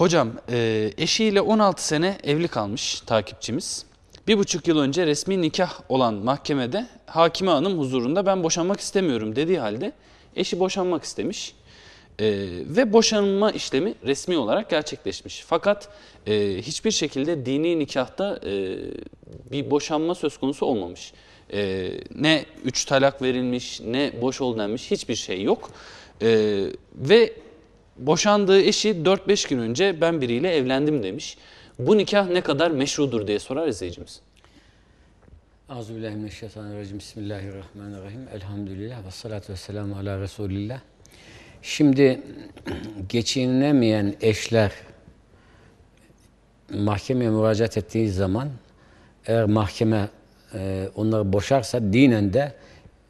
Hocam e, eşiyle 16 sene evli kalmış takipçimiz. Bir buçuk yıl önce resmi nikah olan mahkemede hakime hanım huzurunda ben boşanmak istemiyorum dediği halde eşi boşanmak istemiş. E, ve boşanma işlemi resmi olarak gerçekleşmiş. Fakat e, hiçbir şekilde dini nikahta e, bir boşanma söz konusu olmamış. E, ne üç talak verilmiş ne boş ol denmiş hiçbir şey yok. E, ve boşandığı eşi 4-5 gün önce ben biriyle evlendim demiş. Bu nikah ne kadar meşrudur diye sorar izleyicimiz. Euzubillahimineşşeytanirracim. Bismillahirrahmanirrahim. Elhamdülillah ve salatu ve selamu ala Resulillah. Şimdi geçinemeyen eşler mahkemeye müracaat ettiği zaman eğer mahkeme e, onları boşarsa dinen de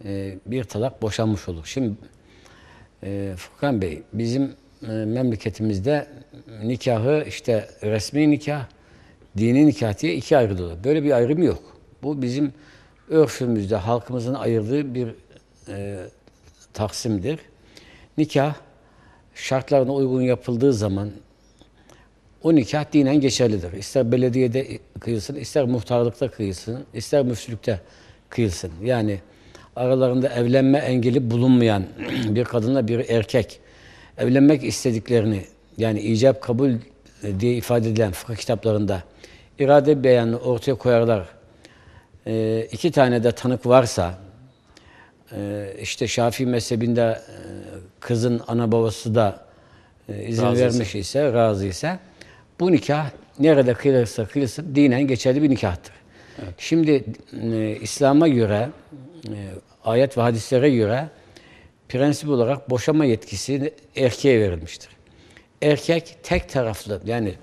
e, bir talak boşanmış olur. Şimdi e, Furkan Bey bizim memleketimizde nikahı işte resmi nikah, dini nikah diye iki ayrılıyor. Böyle bir ayrım yok. Bu bizim örfümüzde halkımızın ayırdığı bir e, taksimdir. Nikah şartlarına uygun yapıldığı zaman o nikah dinen geçerlidir. İster belediyede kıyılsın, ister muhtarlıkta kıyılsın, ister müftülükte kıyılsın. Yani aralarında evlenme engeli bulunmayan bir kadınla bir erkek evlenmek istediklerini yani icap kabul diye ifade edilen fıkıh kitaplarında irade beyanını ortaya koyarlar. E, iki tane de tanık varsa e, işte Şafii mezhebinde e, kızın ana babası da e, izin razı vermiş ise, razı ise bu nikah nerede kıyılırsa kıyılsın dinen geçerli bir nikahtır. Evet. Şimdi e, İslam'a göre e, ayet ve hadislere göre prensip olarak boşama yetkisi erkeğe verilmiştir. Erkek tek taraflı yani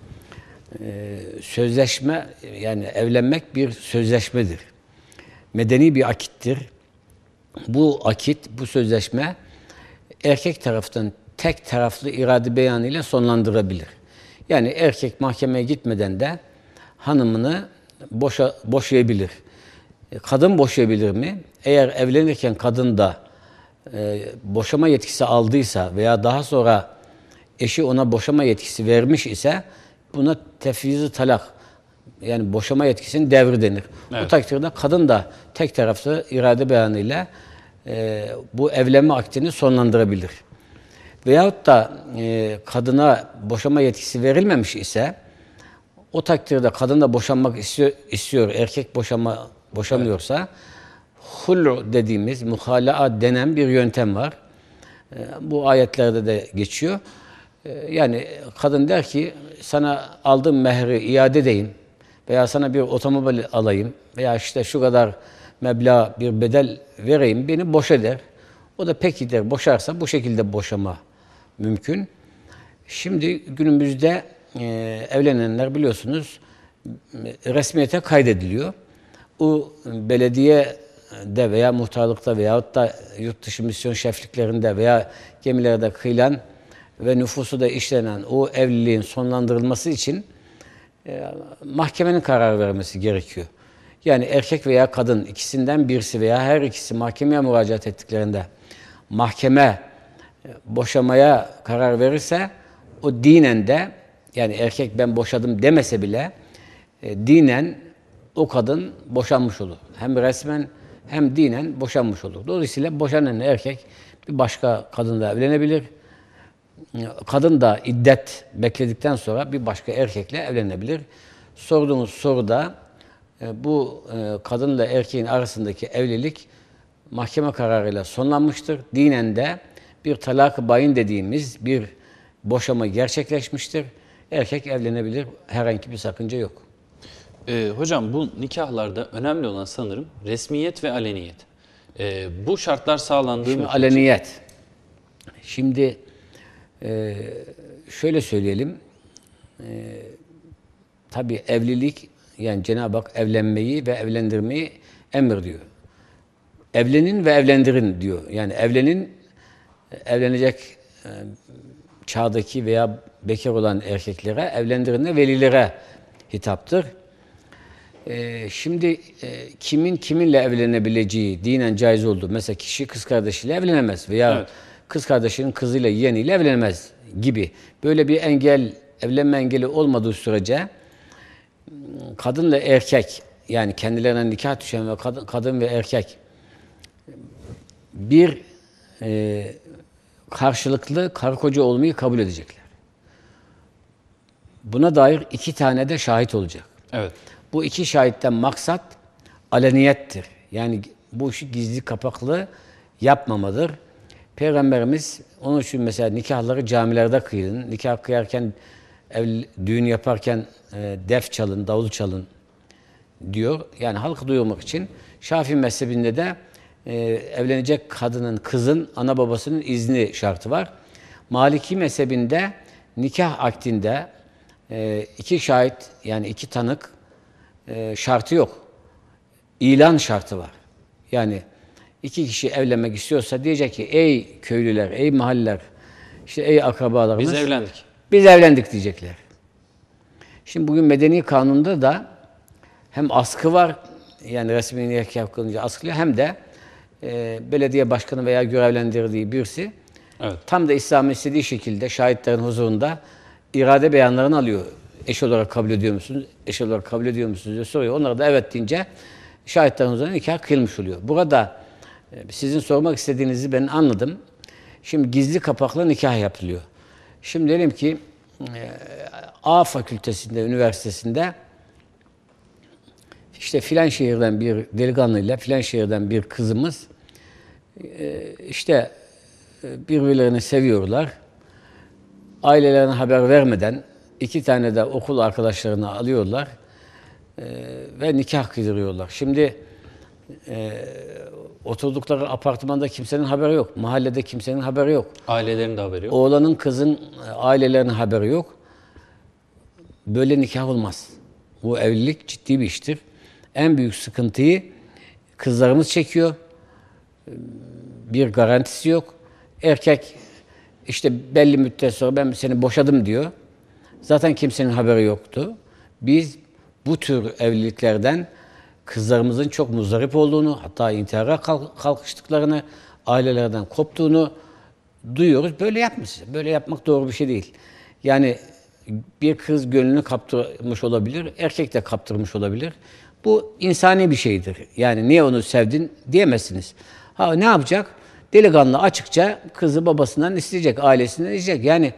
e, sözleşme yani evlenmek bir sözleşmedir. Medeni bir akittir. Bu akit, bu sözleşme erkek taraftan tek taraflı irade beyanıyla sonlandırabilir. Yani erkek mahkemeye gitmeden de hanımını boşa, boşayabilir. E, kadın boşayabilir mi? Eğer evlenirken kadın da e, boşama yetkisi aldıysa veya daha sonra eşi ona boşama yetkisi vermiş ise buna tefviz talak yani boşama yetkisinin devri denir. Evet. Bu takdirde kadın da tek taraflı irade beyanıyla e, bu evlenme aktini sonlandırabilir. Veyahut da e, kadına boşama yetkisi verilmemiş ise o takdirde kadın da boşanmak istiyor, istiyor erkek boşama boşamıyorsa evet hullu dediğimiz muhalaa denen bir yöntem var. E, bu ayetlerde de geçiyor. E, yani kadın der ki sana aldığım mehri iade edeyim veya sana bir otomobil alayım veya işte şu kadar meblağ bir bedel vereyim beni boş eder. O da peki der boşarsa bu şekilde boşama mümkün. Şimdi günümüzde e, evlenenler biliyorsunuz resmiyete kaydediliyor. O belediye de veya muhtarlıkta veyahut da yurt dışı misyon şefliklerinde veya gemilerde kıyılan ve nüfusu da işlenen o evliliğin sonlandırılması için e, mahkemenin karar vermesi gerekiyor. Yani erkek veya kadın ikisinden birisi veya her ikisi mahkemeye müracaat ettiklerinde mahkeme e, boşamaya karar verirse o dinen de yani erkek ben boşadım demese bile e, dinen o kadın boşanmış olur. Hem resmen hem dinen boşanmış olur. Dolayısıyla boşanan erkek bir başka kadınla evlenebilir. Kadın da iddet bekledikten sonra bir başka erkekle evlenebilir. Sorduğunuz soruda e, bu e, kadınla erkeğin arasındaki evlilik mahkeme kararıyla sonlanmıştır. Dinen de bir talak bayın dediğimiz bir boşama gerçekleşmiştir. Erkek evlenebilir. Herhangi bir sakınca yok. Ee, hocam bu nikahlarda önemli olan sanırım resmiyet ve aleniyet. Ee, bu şartlar sağlandığı Şimdi aleniyet. Şimdi e, şöyle söyleyelim. E, tabii evlilik yani Cenab-ı Hak evlenmeyi ve evlendirmeyi emir diyor. Evlenin ve evlendirin diyor. Yani evlenin evlenecek e, çağdaki veya bekar olan erkeklere, evlendirin de velilere hitaptır. Ee, şimdi e, kimin kiminle evlenebileceği dinen caiz oldu. Mesela kişi kız kardeşiyle evlenemez veya evet. kız kardeşinin kızıyla yeğeniyle evlenemez gibi. Böyle bir engel evlenme engeli olmadığı sürece kadınla erkek yani kendilerine nikah düşen ve kadın, kadın ve erkek bir e, karşılıklı karı koca olmayı kabul edecekler. Buna dair iki tane de şahit olacak. Evet. Bu iki şahitten maksat aleniyettir. Yani bu işi gizli kapaklı yapmamadır. Peygamberimiz onun için mesela nikahları camilerde kıyın. Nikah kıyarken, ev, düğün yaparken e, def çalın, davul çalın diyor. Yani halkı duyurmak için. Şafii mezhebinde de e, evlenecek kadının, kızın ana babasının izni şartı var. Maliki mezhebinde nikah akdinde e, iki şahit yani iki tanık e, şartı yok. İlan şartı var. Yani iki kişi evlenmek istiyorsa diyecek ki ey köylüler, ey mahalleler, işte ey akrabalarımız. Biz evlendik. Biz evlendik diyecekler. Şimdi bugün medeni kanunda da hem askı var, yani resmi nikah kılınca askılıyor hem de e, belediye başkanı veya görevlendirdiği birisi Evet. tam da İslam'ın istediği şekilde şahitlerin huzurunda irade beyanlarını alıyor. Eş olarak kabul ediyor musunuz? Eş olarak kabul ediyor musunuz diye soruyor. Onlar da evet deyince şahitlerin huzurunda nikah kıyılmış oluyor. Burada e, sizin sormak istediğinizi ben anladım. Şimdi gizli kapaklı nikah yapılıyor. Şimdi diyelim ki e, A fakültesinde, üniversitesinde işte filan şehirden bir delikanlıyla filan şehirden bir kızımız e, işte birbirlerini seviyorlar. Ailelerine haber vermeden iki tane de okul arkadaşlarını alıyorlar e, ve nikah kıydırıyorlar. Şimdi e, oturdukları apartmanda kimsenin haberi yok. Mahallede kimsenin haberi yok. Ailelerin de haberi yok. Oğlanın kızın e, ailelerinin haberi yok. Böyle nikah olmaz. Bu evlilik ciddi bir iştir. En büyük sıkıntıyı kızlarımız çekiyor. Bir garantisi yok. Erkek işte belli müddet sonra ben seni boşadım diyor. Zaten kimsenin haberi yoktu. Biz bu tür evliliklerden kızlarımızın çok muzdarip olduğunu, hatta intihara kalk- kalkıştıklarını, ailelerden koptuğunu duyuyoruz. Böyle yapmışız. Böyle yapmak doğru bir şey değil. Yani bir kız gönlünü kaptırmış olabilir, erkek de kaptırmış olabilir. Bu insani bir şeydir. Yani niye onu sevdin diyemezsiniz. Ha ne yapacak? Delikanlı açıkça kızı babasından isteyecek, ailesinden isteyecek. Yani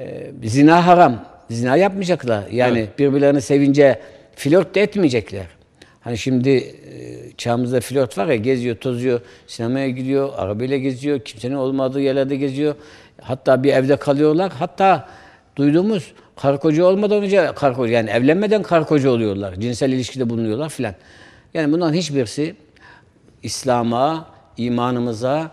e, zina haram. Zina yapmayacaklar. Yani Evet. birbirlerini sevince flört de etmeyecekler. Hani şimdi e, çağımızda flört var ya geziyor, tozuyor, sinemaya gidiyor, arabayla geziyor, kimsenin olmadığı yerlerde geziyor. Hatta bir evde kalıyorlar. Hatta duyduğumuz karı koca olmadan önce karı koca yani evlenmeden karı koca oluyorlar. Cinsel ilişkide bulunuyorlar filan. Yani bunların hiçbirisi İslam'a, imanımıza,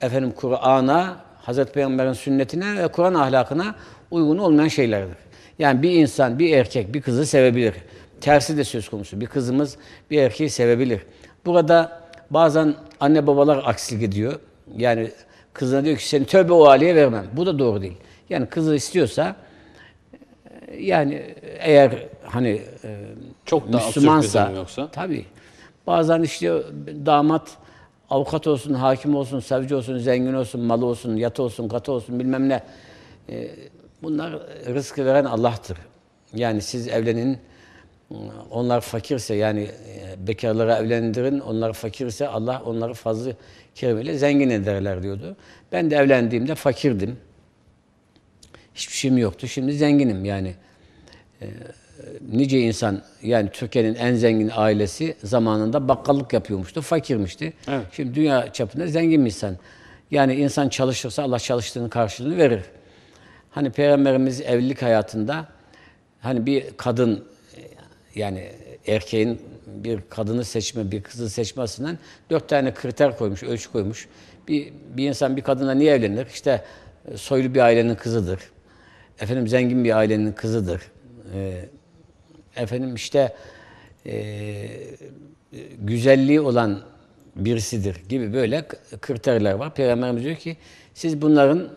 efendim Kur'an'a, Hazreti Peygamber'in sünnetine ve Kur'an ahlakına uygun olmayan şeylerdir. Yani bir insan, bir erkek bir kızı sevebilir. Tersi de söz konusu. Bir kızımız bir erkeği sevebilir. Burada bazen anne babalar aksilik ediyor. Yani kızına diyor ki seni tövbe o haliye vermem. Bu da doğru değil. Yani kızı istiyorsa yani eğer hani e, Çok da Müslümansa yoksa. tabii. Bazen işte damat avukat olsun, hakim olsun, savcı olsun, zengin olsun, malı olsun, yatı olsun, katı olsun bilmem ne. Ee, bunlar rızkı veren Allah'tır. Yani siz evlenin, onlar fakirse yani e, bekarlara evlendirin, onlar fakirse Allah onları fazla kerimeyle zengin ederler diyordu. Ben de evlendiğimde fakirdim. Hiçbir şeyim yoktu. Şimdi zenginim yani. Nice insan yani Türkiye'nin en zengin ailesi zamanında bakkallık yapıyormuştu, fakirmişti. Evet. Şimdi dünya çapında zengin bir insan. Yani insan çalışırsa Allah çalıştığının karşılığını verir. Hani Peygamberimiz evlilik hayatında hani bir kadın yani erkeğin bir kadını seçme, bir kızı seçmesinden dört tane kriter koymuş, ölçü koymuş. Bir, bir insan bir kadına niye evlenir? İşte soylu bir ailenin kızıdır. Efendim zengin bir ailenin kızıdır. Ee, efendim işte e, güzelliği olan birisidir gibi böyle kriterler var. Peygamberimiz diyor ki siz bunların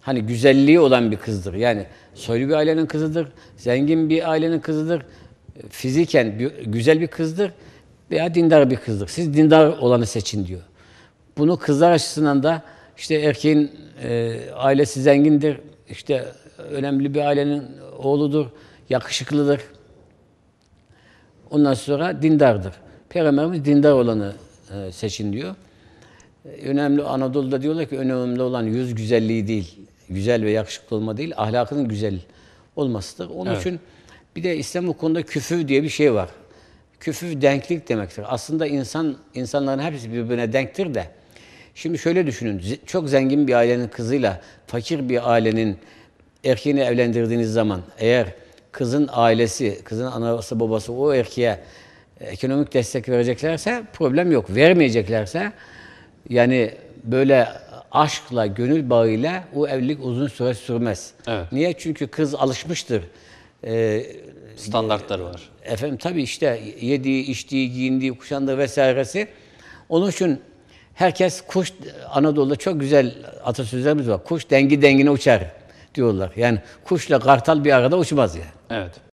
hani güzelliği olan bir kızdır. Yani soylu bir ailenin kızıdır, zengin bir ailenin kızıdır, fiziken bir- güzel bir kızdır veya dindar bir kızdır. Siz dindar olanı seçin diyor. Bunu kızlar açısından da işte erkeğin e, ailesi zengindir, işte önemli bir ailenin oğludur, yakışıklıdır. Ondan sonra dindardır. Peygamberimiz dindar olanı e, seçin diyor. E, Önemli Anadolu'da diyorlar ki önemli olan yüz güzelliği değil, güzel ve yakışıklı olma değil, ahlakının güzel olmasıdır. Onun Evet. için bir de İslam hukukunda küfür diye bir şey var. Küfür denklik demektir. Aslında insan insanların hepsi birbirine denktir de. Şimdi şöyle düşünün. Çok zengin bir ailenin kızıyla fakir bir ailenin erkeğini evlendirdiğiniz zaman eğer kızın ailesi, kızın anası babası o erkeğe ekonomik destek vereceklerse problem yok. Vermeyeceklerse yani böyle aşkla, gönül bağıyla o evlilik uzun süre sürmez. Evet. Niye? Çünkü kız alışmıştır. Ee, Standartları var. efendim tabii işte yediği, içtiği, giyindiği, kuşandığı vesairesi. Onun için herkes kuş, Anadolu'da çok güzel atasözlerimiz var. Kuş dengi dengine uçar diyorlar. Yani kuşla kartal bir arada uçmaz yani. Evet.